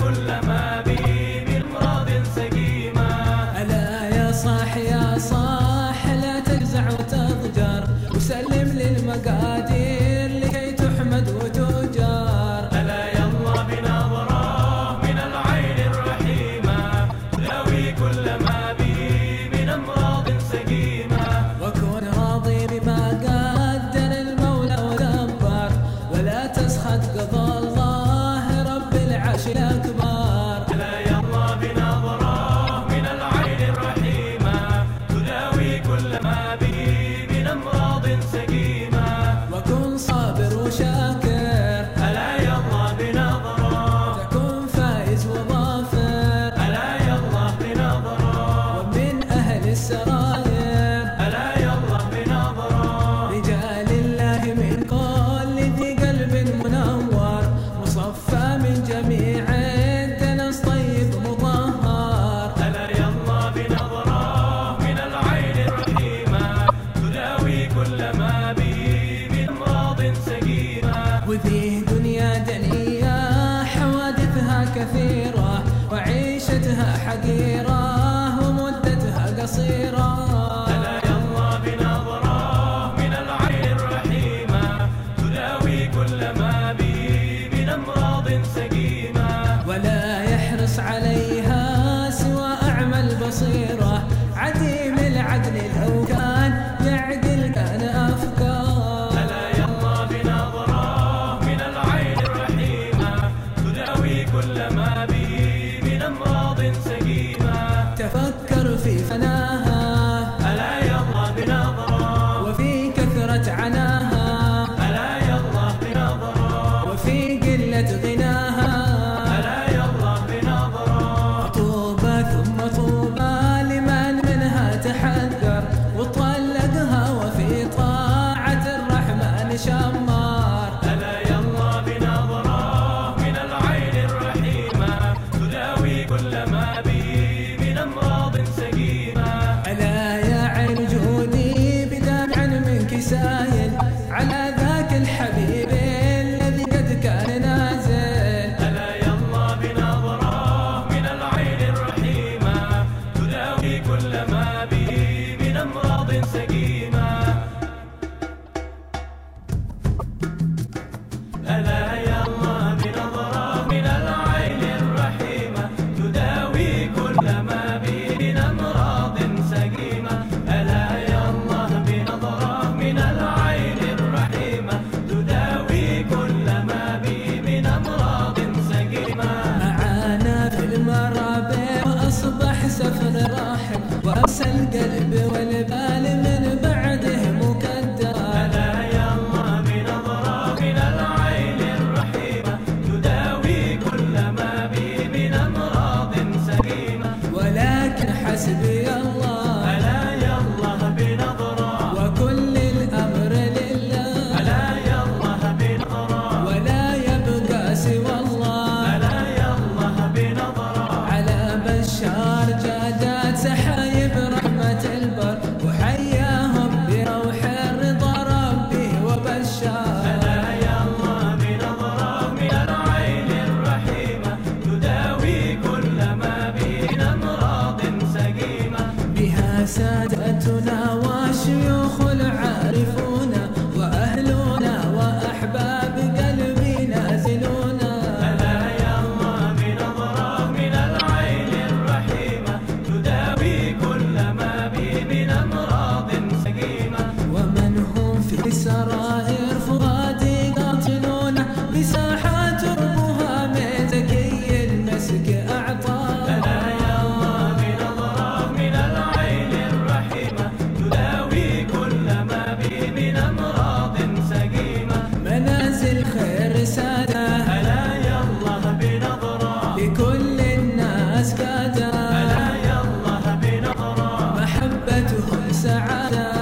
गुल्ला بنظرة من العين الرحيمة تداوي كل ما بي من أمراض سقيمة وذي دنيا دنية حوادثها كثيرة وعيشتها حقيرة. حبيبي الأمراض سقيمة. تفكر في فناء vida. سادتنا وشيوخ العارفون. سعادة.